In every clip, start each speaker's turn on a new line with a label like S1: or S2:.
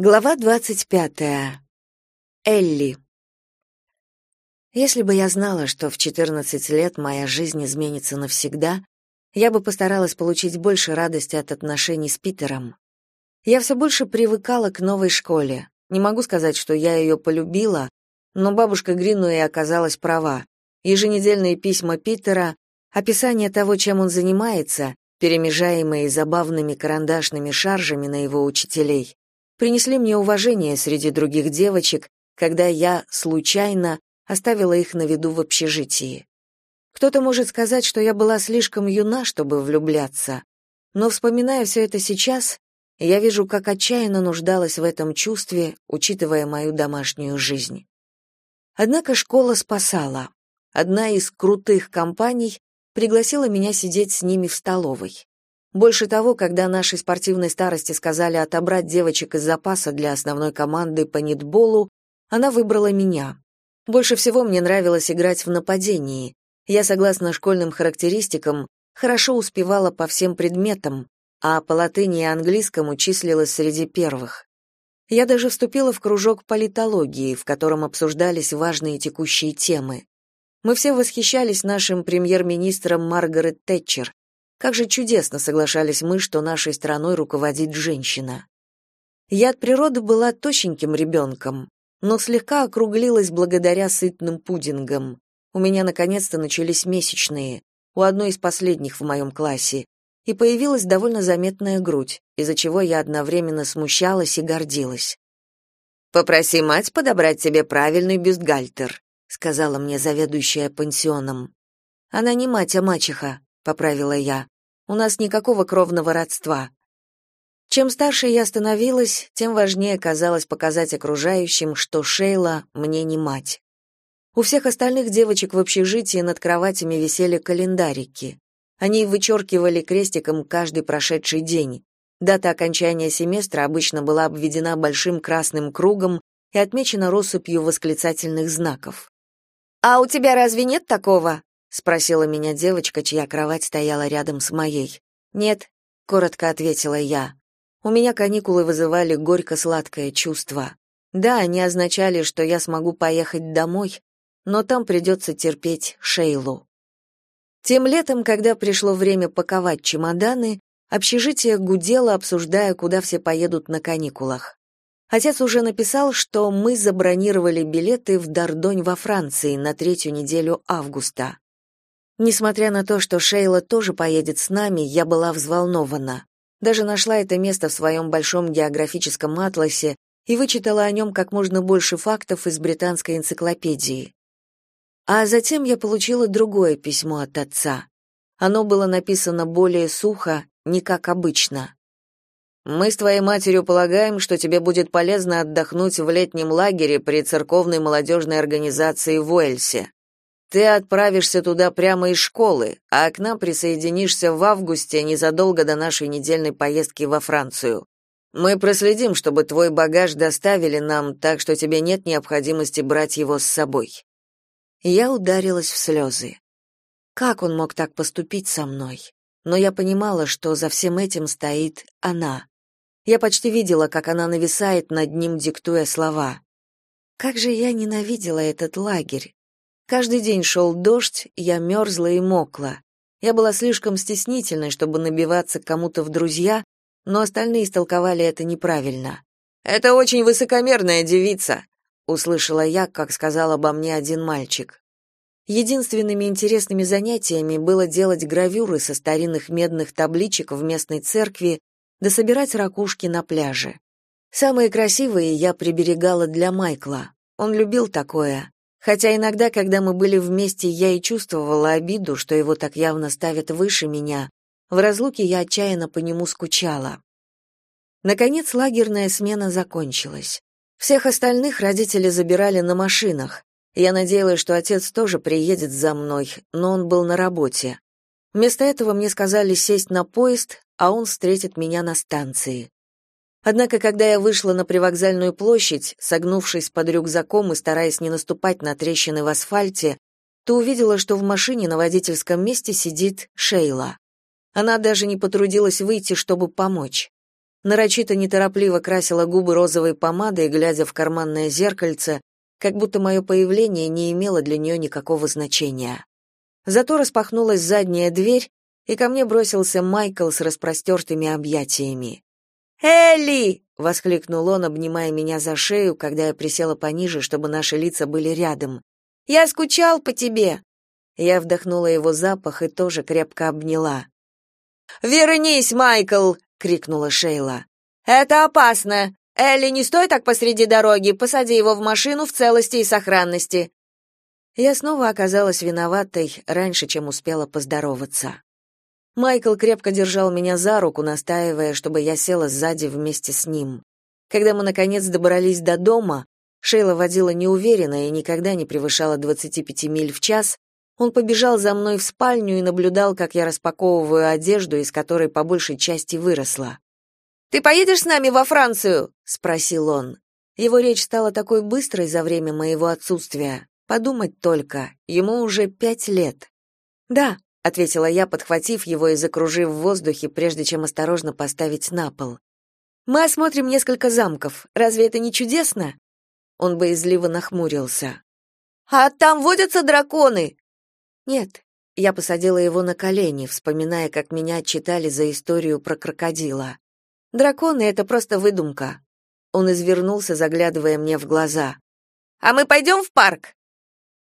S1: Глава двадцать пятая. Элли. Если бы я знала, что в 14 лет моя жизнь изменится навсегда, я бы постаралась получить больше радости от отношений с Питером. Я все больше привыкала к новой школе. Не могу сказать, что я ее полюбила, но бабушка Гринуэй оказалась права. Еженедельные письма Питера, описание того, чем он занимается, перемежаемые забавными карандашными шаржами на его учителей, принесли мне уважение среди других девочек, когда я случайно оставила их на виду в общежитии. Кто-то может сказать, что я была слишком юна, чтобы влюбляться, но вспоминая все это сейчас, я вижу, как отчаянно нуждалась в этом чувстве, учитывая мою домашнюю жизнь. Однако школа спасала. Одна из крутых компаний пригласила меня сидеть с ними в столовой. Больше того, когда нашей спортивной старости сказали отобрать девочек из запаса для основной команды по нитболу, она выбрала меня. Больше всего мне нравилось играть в нападении. Я, согласно школьным характеристикам, хорошо успевала по всем предметам, а по латыни и английскому числилась среди первых. Я даже вступила в кружок политологии, в котором обсуждались важные текущие темы. Мы все восхищались нашим премьер-министром Маргарет Тэтчер, как же чудесно соглашались мы, что нашей страной руководит женщина. Я от природы была тощеньким ребенком, но слегка округлилась благодаря сытным пудингам. У меня наконец-то начались месячные, у одной из последних в моем классе, и появилась довольно заметная грудь, из-за чего я одновременно смущалась и гордилась. «Попроси мать подобрать тебе правильный бюстгальтер», сказала мне заведующая пансионом. Она не мать, а мачеха, поправила я. У нас никакого кровного родства. Чем старше я становилась, тем важнее казалось показать окружающим, что Шейла мне не мать. У всех остальных девочек в общежитии над кроватями висели календарики. Они вычеркивали крестиком каждый прошедший день. Дата окончания семестра обычно была обведена большим красным кругом и отмечена россыпью восклицательных знаков. «А у тебя разве нет такого?» Спросила меня девочка, чья кровать стояла рядом с моей. Нет, коротко ответила я. У меня каникулы вызывали горько-сладкое чувство. Да, они означали, что я смогу поехать домой, но там придется терпеть Шейлу. Тем летом, когда пришло время паковать чемоданы, общежитие гудело, обсуждая, куда все поедут на каникулах. Отец уже написал, что мы забронировали билеты в Дардонь во Франции на третью неделю августа. Несмотря на то, что Шейла тоже поедет с нами, я была взволнована. Даже нашла это место в своем большом географическом атласе и вычитала о нем как можно больше фактов из британской энциклопедии. А затем я получила другое письмо от отца. Оно было написано более сухо, не как обычно. Мы с твоей матерью полагаем, что тебе будет полезно отдохнуть в летнем лагере при церковной молодежной организации в Уэльсе. Ты отправишься туда прямо из школы, а к нам присоединишься в августе незадолго до нашей недельной поездки во Францию. Мы проследим, чтобы твой багаж доставили нам, так что тебе нет необходимости брать его с собой. Я ударилась в слезы. Как он мог так поступить со мной? Но я понимала, что за всем этим стоит она. Я почти видела, как она нависает над ним, диктуя слова. Как же я ненавидела этот лагерь, Каждый день шел дождь, я мерзла и мокла. Я была слишком стеснительной, чтобы набиваться кому-то в друзья, но остальные истолковали это неправильно. «Это очень высокомерная девица», — услышала я, как сказал обо мне один мальчик. Единственными интересными занятиями было делать гравюры со старинных медных табличек в местной церкви да собирать ракушки на пляже. Самые красивые я приберегала для Майкла. Он любил такое. Хотя иногда, когда мы были вместе, я и чувствовала обиду, что его так явно ставят выше меня, в разлуке я отчаянно по нему скучала. Наконец лагерная смена закончилась. Всех остальных родители забирали на машинах. Я надеялась, что отец тоже приедет за мной, но он был на работе. Вместо этого мне сказали сесть на поезд, а он встретит меня на станции. Однако, когда я вышла на привокзальную площадь, согнувшись под рюкзаком и стараясь не наступать на трещины в асфальте, то увидела, что в машине на водительском месте сидит Шейла. Она даже не потрудилась выйти, чтобы помочь. Нарочито неторопливо красила губы розовой помадой, глядя в карманное зеркальце, как будто мое появление не имело для нее никакого значения. Зато распахнулась задняя дверь, и ко мне бросился Майкл с распростертыми объятиями. «Элли!» — воскликнул он, обнимая меня за шею, когда я присела пониже, чтобы наши лица были рядом. «Я скучал по тебе!» Я вдохнула его запах и тоже крепко обняла. «Вернись, Майкл!» — крикнула Шейла. «Это опасно! Элли, не стой так посреди дороги, посади его в машину в целости и сохранности!» Я снова оказалась виноватой раньше, чем успела поздороваться. Майкл крепко держал меня за руку, настаивая, чтобы я села сзади вместе с ним. Когда мы наконец добрались до дома, Шейла водила неуверенно и никогда не превышала 25 миль в час. Он побежал за мной в спальню и наблюдал, как я распаковываю одежду, из которой по большей части выросла. «Ты поедешь с нами во Францию?» — спросил он. Его речь стала такой быстрой за время моего отсутствия. Подумать только, ему уже пять лет. «Да», ответила я, подхватив его и закружив в воздухе, прежде чем осторожно поставить на пол. Мы осмотрим несколько замков. Разве это не чудесно? Он боязливо нахмурился. А там водятся драконы? Нет. Я посадила его на колени, вспоминая, как меня отчитали за историю про крокодила. Драконы это просто выдумка. Он извернулся, заглядывая мне в глаза. А мы пойдем в парк?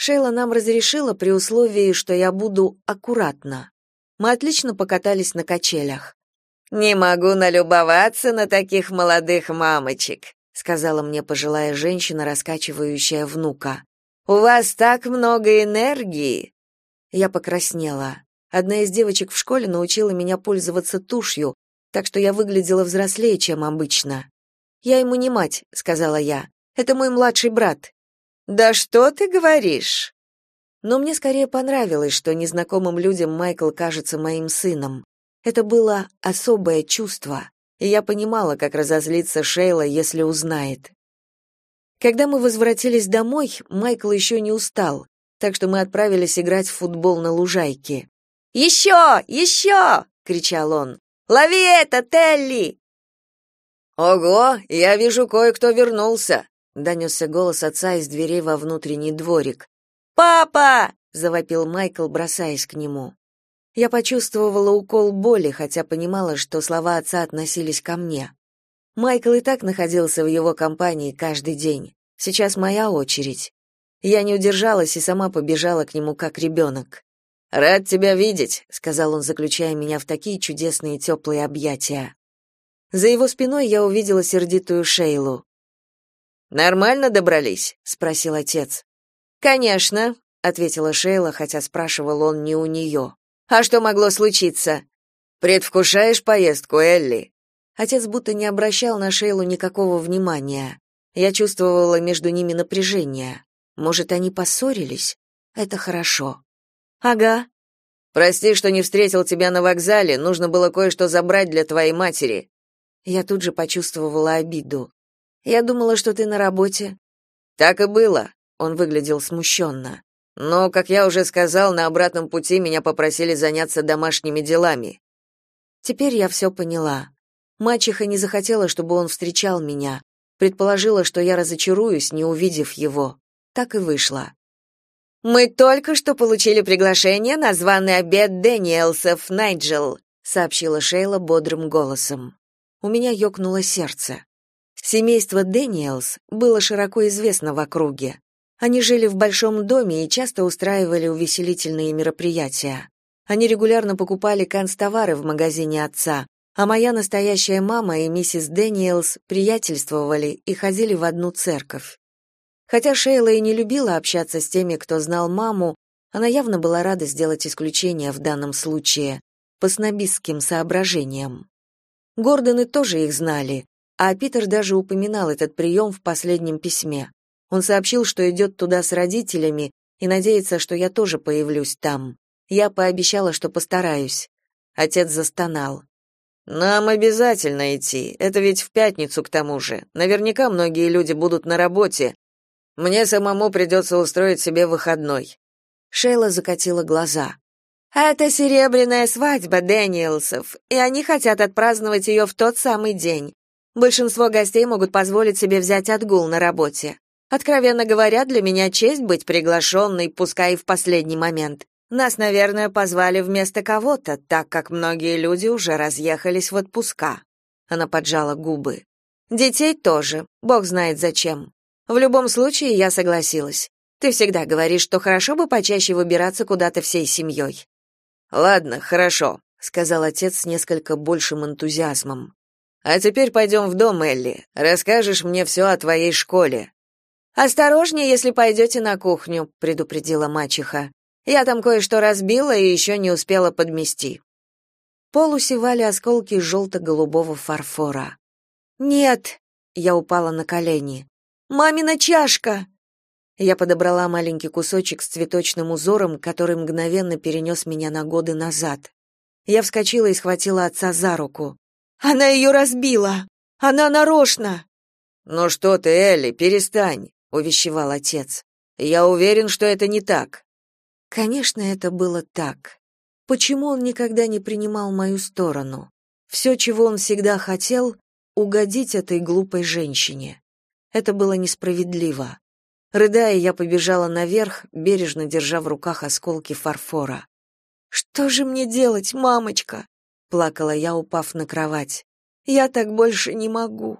S1: Шейла нам разрешила при условии, что я буду аккуратна. Мы отлично покатались на качелях. Не могу налюбоваться на таких молодых мамочек, сказала мне пожилая женщина, раскачивающая внука. У вас так много энергии. Я покраснела. Одна из девочек в школе научила меня пользоваться тушью, так что я выглядела взрослее, чем обычно. Я ему не мать, сказала я. Это мой младший брат. Да что ты говоришь? Но мне скорее понравилось, что незнакомым людям Майкл кажется моим сыном. Это было особое чувство, и я понимала, как разозлится Шейла, если узнает. Когда мы возвратились домой, Майкл еще не устал, так что мы отправились играть в футбол на лужайке. «Еще! Еще!» — кричал он. «Лови это, Телли!» «Ого, я вижу, кое-кто вернулся!» Донесся голос отца из дверей во внутренний дворик. «Папа!» — завопил Майкл, бросаясь к нему. Я почувствовала укол боли, хотя понимала, что слова отца относились ко мне. Майкл и так находился в его компании каждый день. Сейчас моя очередь. Я не удержалась и сама побежала к нему как ребенок. «Рад тебя видеть», — сказал он, заключая меня в такие чудесные теплые объятия. За его спиной я увидела сердитую Шейлу. Нормально добрались? спросил отец. Конечно, ответила Шейла, хотя спрашивал он не у нее. А что могло случиться? Предвкушаешь поездку, Элли? Отец будто не обращал на Шейлу никакого внимания. Я чувствовала между ними напряжение. Может, они поссорились? Это хорошо. Ага. Прости, что не встретил тебя на вокзале, нужно было кое-что забрать для твоей матери. Я тут же почувствовала обиду. Я думала, что ты на работе. Так и было. Он выглядел смущенно. Но, как я уже сказал, на обратном пути меня попросили заняться домашними делами. Теперь я все поняла. Мачеха не захотела, чтобы он встречал меня. Предположила, что я разочаруюсь, не увидев его. Так и вышло. Мы только что получили приглашение на званый обед Дэниелсов, Найджел, сообщила Шейла бодрым голосом. У меня ёкнуло сердце. Семейство Дэниелс было широко известно в округе. Они жили в большом доме и часто устраивали увеселительные мероприятия. Они регулярно покупали канцтовары в магазине отца, а моя настоящая мама и миссис Дэниелс приятельствовали и ходили в одну церковь. Хотя Шейла и не любила общаться с теми, кто знал маму, она явно была рада сделать исключение в данном случае, по снобистским соображениям. Гордоны тоже их знали, а Питер даже упоминал этот прием в последнем письме. Он сообщил, что идет туда с родителями и надеется, что я тоже появлюсь там. Я пообещала, что постараюсь. Отец застонал. Нам обязательно идти. Это ведь в пятницу к тому же. Наверняка многие люди будут на работе. Мне самому придется устроить себе выходной. Шейла закатила глаза. Это серебряная свадьба Дэниелсов, и они хотят отпраздновать ее в тот самый день. Большинство гостей могут позволить себе взять отгул на работе. Откровенно говоря, для меня честь быть приглашенной, пускай и в последний момент. Нас, наверное, позвали вместо кого-то, так как многие люди уже разъехались в отпуска. Она поджала губы. Детей тоже. Бог знает зачем. В любом случае я согласилась. Ты всегда говоришь, что хорошо бы почаще выбираться куда-то всей семьей». Ладно, хорошо, сказал отец с несколько большим энтузиазмом. А теперь пойдем в дом, Элли. Расскажешь мне все о твоей школе. Осторожнее, если пойдете на кухню, предупредила мачеха. Я там кое-что разбила и еще не успела подмести. Пол усевали осколки желто-голубого фарфора. Нет, я упала на колени. Мамина чашка. Я подобрала маленький кусочек с цветочным узором, который мгновенно перенес меня на годы назад. Я вскочила и схватила отца за руку. Она ее разбила. Она нарочно. Ну что ты, Элли, перестань, увещевал отец. Я уверен, что это не так. Конечно, это было так. Почему он никогда не принимал мою сторону? Все, чего он всегда хотел угодить этой глупой женщине. Это было несправедливо. Рыдая, я побежала наверх, бережно держа в руках осколки фарфора. Что же мне делать, мамочка? Плакала я, упав на кровать. Я так больше не могу.